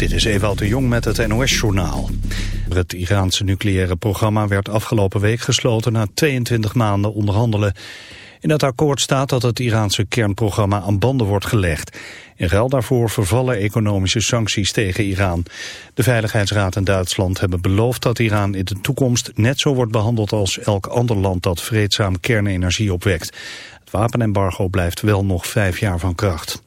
Dit is Ewout de Jong met het NOS-journaal. Het Iraanse nucleaire programma werd afgelopen week gesloten na 22 maanden onderhandelen. In het akkoord staat dat het Iraanse kernprogramma aan banden wordt gelegd. In ruil daarvoor vervallen economische sancties tegen Iran. De Veiligheidsraad en Duitsland hebben beloofd dat Iran in de toekomst net zo wordt behandeld als elk ander land dat vreedzaam kernenergie opwekt. Het wapenembargo blijft wel nog vijf jaar van kracht.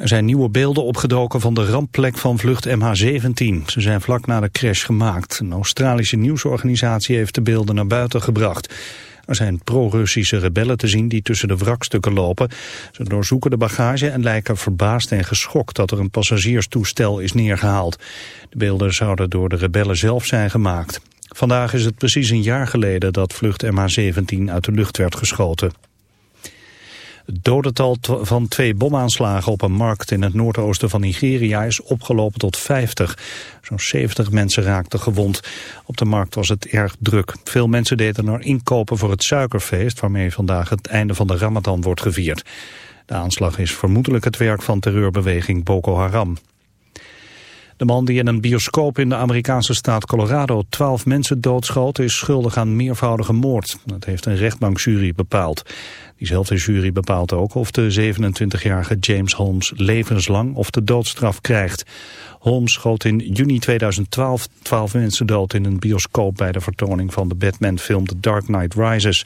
Er zijn nieuwe beelden opgedoken van de rampplek van vlucht MH17. Ze zijn vlak na de crash gemaakt. Een Australische nieuwsorganisatie heeft de beelden naar buiten gebracht. Er zijn pro-Russische rebellen te zien die tussen de wrakstukken lopen. Ze doorzoeken de bagage en lijken verbaasd en geschokt dat er een passagierstoestel is neergehaald. De beelden zouden door de rebellen zelf zijn gemaakt. Vandaag is het precies een jaar geleden dat vlucht MH17 uit de lucht werd geschoten. Het dodental van twee bomaanslagen op een markt in het noordoosten van Nigeria is opgelopen tot 50. Zo'n 70 mensen raakten gewond. Op de markt was het erg druk. Veel mensen deden er inkopen voor het suikerfeest... waarmee vandaag het einde van de ramadan wordt gevierd. De aanslag is vermoedelijk het werk van terreurbeweging Boko Haram. De man die in een bioscoop in de Amerikaanse staat Colorado twaalf mensen doodschoot is schuldig aan meervoudige moord. Dat heeft een rechtbankjury bepaald. Diezelfde jury bepaalt ook of de 27-jarige James Holmes levenslang of de doodstraf krijgt. Holmes schoot in juni 2012 12 mensen dood in een bioscoop bij de vertoning van de Batman-film The Dark Knight Rises.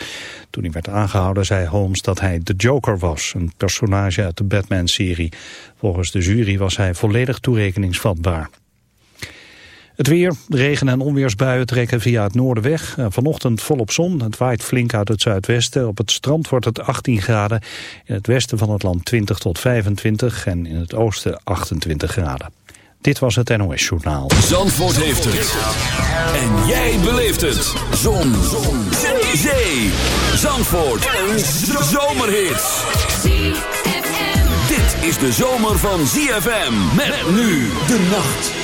Toen hij werd aangehouden zei Holmes dat hij de Joker was, een personage uit de Batman-serie. Volgens de jury was hij volledig toerekeningsvatbaar. Het weer, regen- en onweersbuien trekken via het noorden weg. Vanochtend volop zon, het waait flink uit het zuidwesten. Op het strand wordt het 18 graden. In het westen van het land 20 tot 25 en in het oosten 28 graden. Dit was het NOS Journaal. Zandvoort heeft het. En jij beleeft het. Zon. zon. Zee. Zee. Zandvoort. Een zomerhit. Dit is de zomer van ZFM. Met nu de nacht.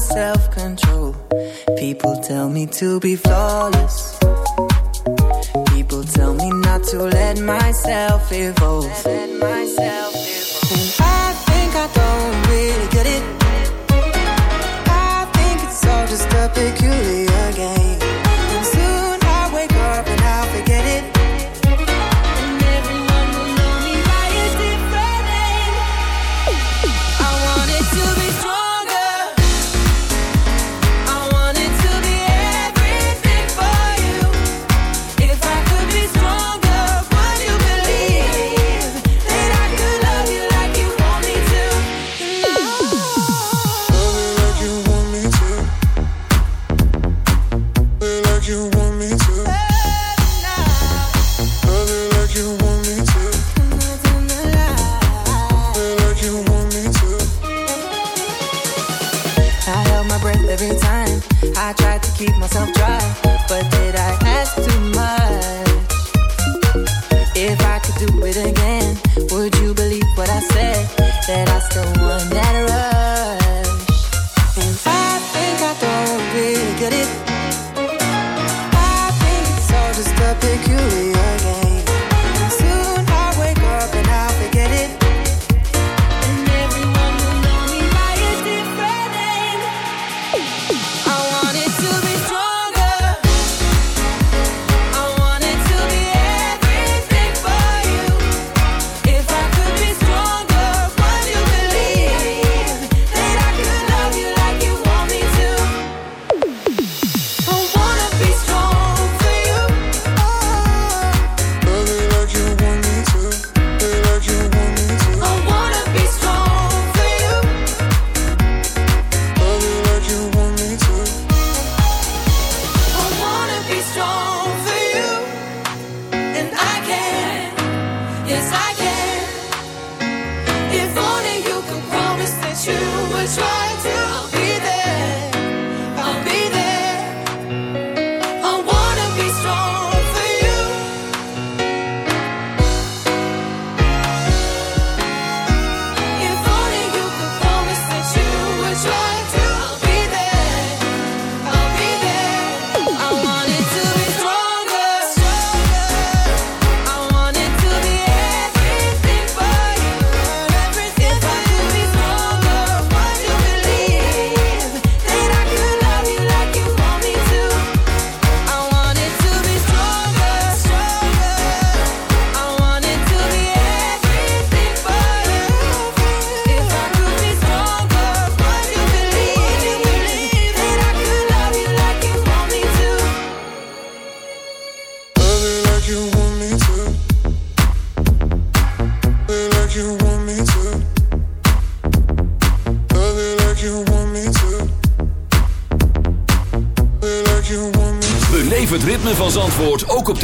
self-control People tell me to be flawless People tell me not to let myself evolve, let myself evolve.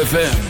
ZFM.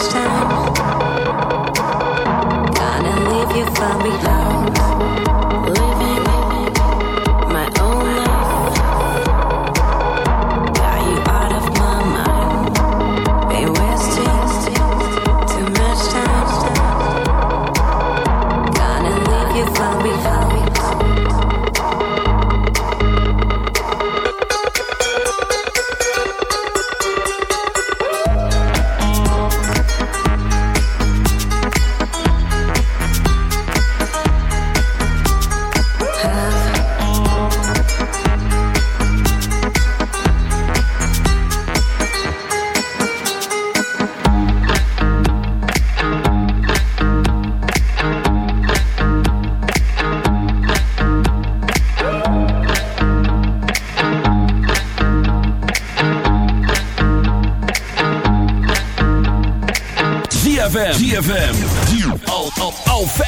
first time.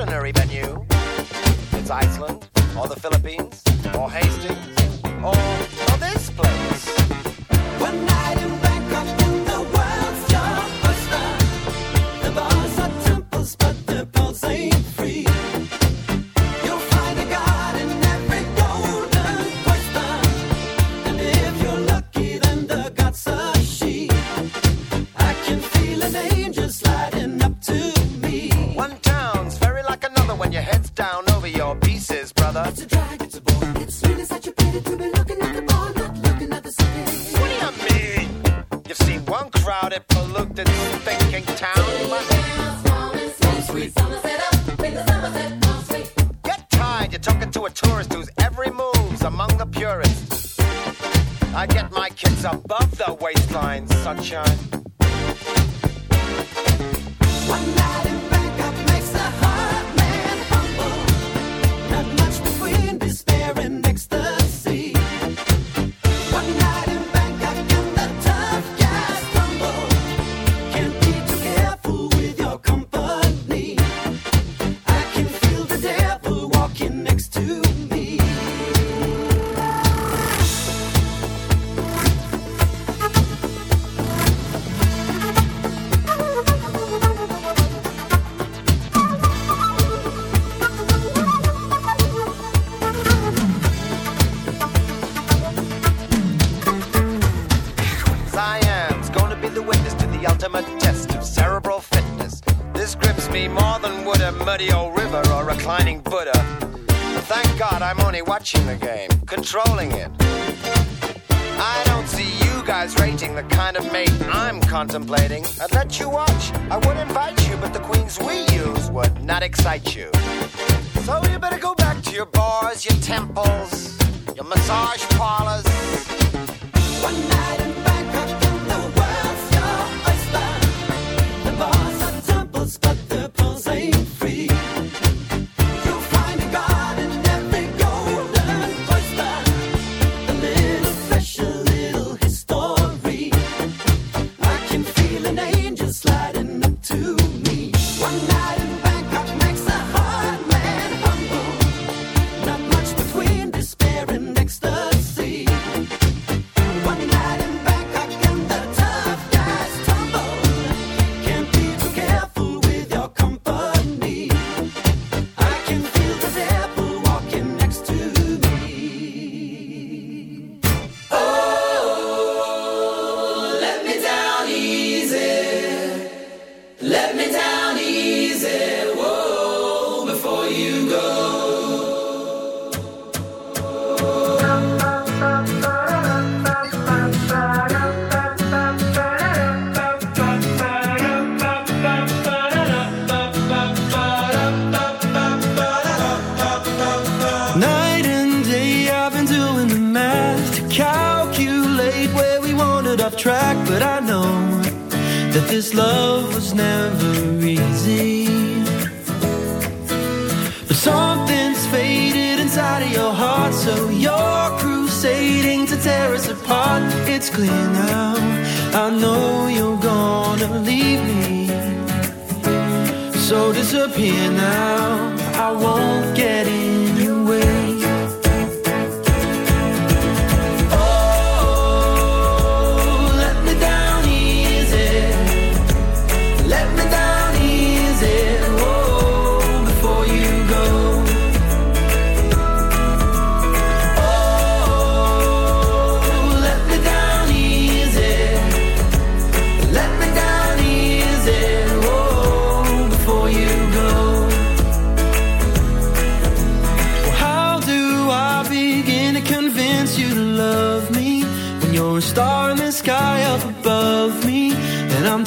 ordinary venue. It's Iceland, or the Philippines, or Hastings, the kind of mate I'm contemplating. I'd let you watch, I would invite you, but the queens we use would not excite you. So you better go back to your bars, your temples, your massage parlors. One night in Bangkok. so disappear now. I won't get in your way.